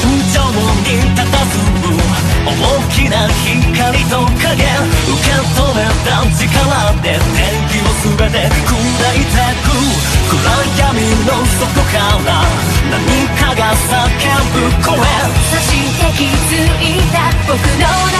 上に佇む大きな光と影。受け止めた力で天気を全て砕いてく暗闇の底から。何かが叫ぶ声。そして気づいた僕の中。